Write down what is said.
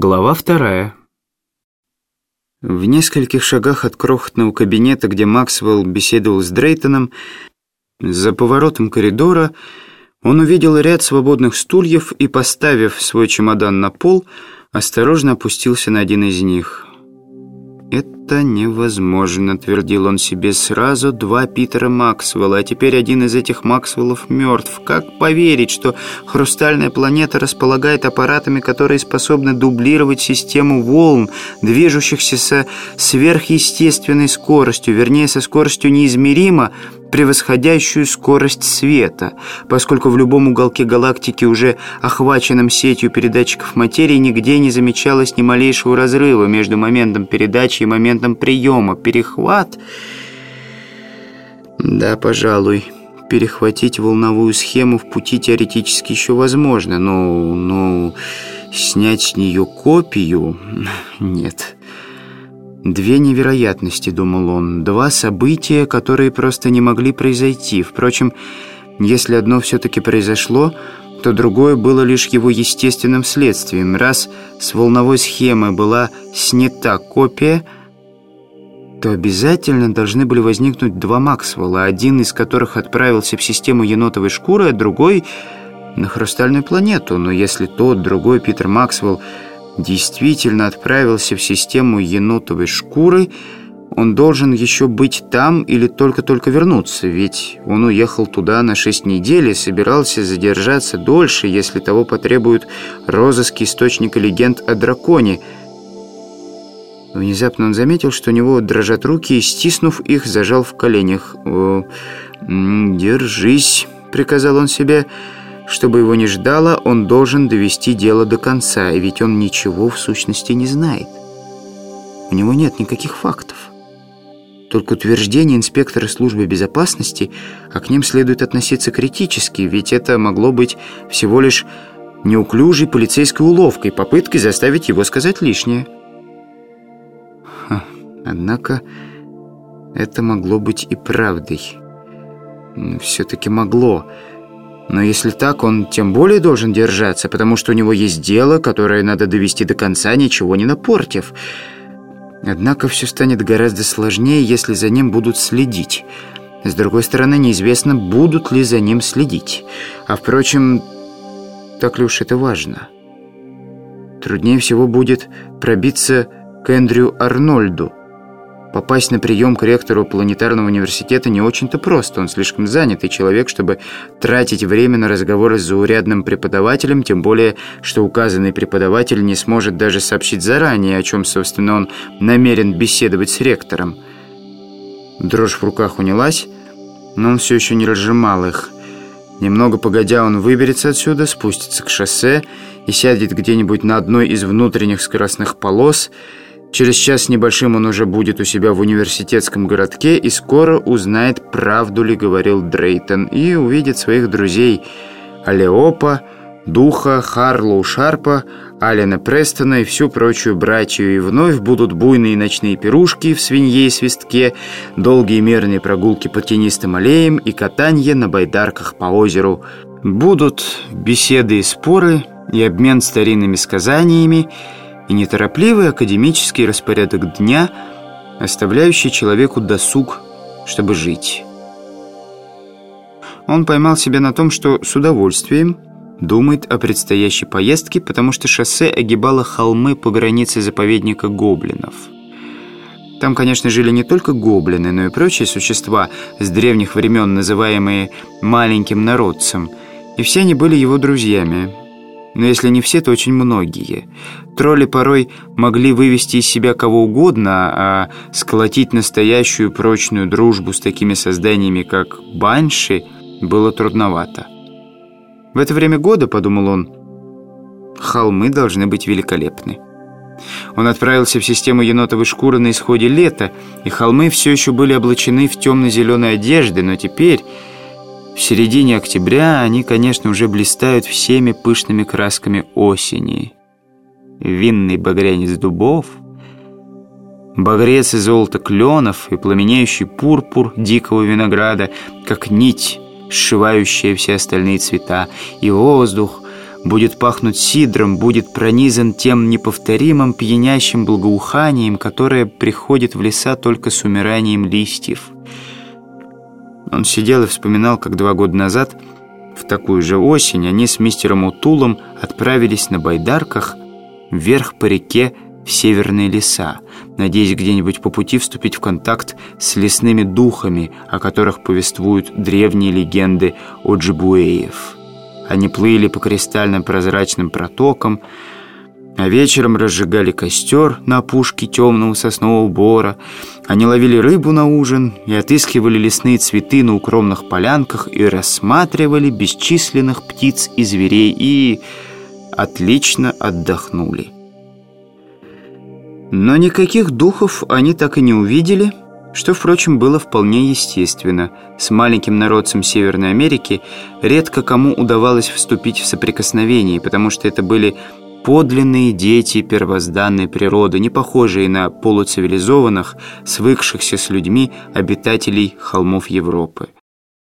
Глава вторая. В нескольких шагах от крохотного кабинета, где Максвелл беседовал с Дрейтоном, за поворотом коридора он увидел ряд свободных стульев и, поставив свой чемодан на пол, осторожно опустился на один из них. «Это невозможно», — твердил он себе сразу. «Два Питера Максвелла, а теперь один из этих Максвеллов мертв. Как поверить, что хрустальная планета располагает аппаратами, которые способны дублировать систему волн, движущихся со сверхъестественной скоростью, вернее, со скоростью неизмеримо, превосходящую скорость света, поскольку в любом уголке галактики, уже охваченном сетью передатчиков материи, нигде не замечалось ни малейшего разрыва между моментом передачи и моментом приема. Перехват... Да, пожалуй, перехватить волновую схему в пути теоретически еще возможно, но, но снять с нее копию... Нет... Две невероятности, думал он, два события, которые просто не могли произойти. Впрочем, если одно все-таки произошло, то другое было лишь его естественным следствием. Раз с волновой схемы была снята копия, то обязательно должны были возникнуть два Максвелла, один из которых отправился в систему енотовой шкуры, а другой — на хрустальную планету. Но если тот, другой Питер Максвелл действительно отправился в систему енотовой шкуры, он должен еще быть там или только-только вернуться, ведь он уехал туда на шесть недель и собирался задержаться дольше, если того потребует розыски источника легенд о драконе. Внезапно он заметил, что у него дрожат руки, и, стиснув их, зажал в коленях. «Держись», — приказал он себе, — чтобы его не ждало, он должен довести дело до конца, ведь он ничего в сущности не знает. У него нет никаких фактов. Только утверждения инспектора службы безопасности, а к ним следует относиться критически, ведь это могло быть всего лишь неуклюжей полицейской уловкой, попыткой заставить его сказать лишнее. Однако это могло быть и правдой. Все-таки могло. Но если так, он тем более должен держаться, потому что у него есть дело, которое надо довести до конца, ничего не напортив. Однако все станет гораздо сложнее, если за ним будут следить. С другой стороны, неизвестно, будут ли за ним следить. А впрочем, так ли уж это важно? Труднее всего будет пробиться к Эндрю Арнольду, Попасть на прием к ректору планетарного университета не очень-то просто. Он слишком занятый человек, чтобы тратить время на разговоры с заурядным преподавателем, тем более, что указанный преподаватель не сможет даже сообщить заранее, о чем, собственно, он намерен беседовать с ректором. Дрожь в руках унялась, но он все еще не разжимал их. Немного погодя, он выберется отсюда, спустится к шоссе и сядет где-нибудь на одной из внутренних скоростных полос – Через час небольшим он уже будет у себя в университетском городке и скоро узнает, правду ли говорил Дрейтон, и увидит своих друзей Алеопа, Духа, Харлоу Шарпа, Алина Престона и всю прочую братью, и вновь будут буйные ночные пирушки в свинье и свистке, долгие мирные прогулки по тенистым аллеям и катанье на байдарках по озеру. Будут беседы и споры, и обмен старинными сказаниями, и неторопливый академический распорядок дня, оставляющий человеку досуг, чтобы жить. Он поймал себя на том, что с удовольствием думает о предстоящей поездке, потому что шоссе огибало холмы по границе заповедника гоблинов. Там, конечно, жили не только гоблины, но и прочие существа, с древних времен называемые «маленьким народцем», и все они были его друзьями – но если не все, то очень многие. Тролли порой могли вывести из себя кого угодно, а сколотить настоящую прочную дружбу с такими созданиями, как банши, было трудновато. В это время года, подумал он, холмы должны быть великолепны. Он отправился в систему енотовой шкуры на исходе лета, и холмы все еще были облачены в темно-зеленые одежды, но теперь... В середине октября они, конечно, уже блистают всеми пышными красками осени. Винный багрянец дубов, багрец и золото кленов и пламенеющий пурпур дикого винограда, как нить, сшивающая все остальные цвета, и воздух, будет пахнуть сидром, будет пронизан тем неповторимым пьянящим благоуханием, которое приходит в леса только с умиранием листьев. Он сидел и вспоминал, как два года назад, в такую же осень, они с мистером Утулом отправились на байдарках вверх по реке в северные леса, надеясь где-нибудь по пути вступить в контакт с лесными духами, о которых повествуют древние легенды о Джибуэев. Они плыли по кристальным прозрачным протокам, а вечером разжигали костер на опушке темного соснового бора. Они ловили рыбу на ужин и отыскивали лесные цветы на укромных полянках и рассматривали бесчисленных птиц и зверей и отлично отдохнули. Но никаких духов они так и не увидели, что, впрочем, было вполне естественно. С маленьким народцем Северной Америки редко кому удавалось вступить в соприкосновение, потому что это были подлинные дети первозданной природы, не похожие на полуцивилизованных, свыкшихся с людьми обитателей холмов Европы.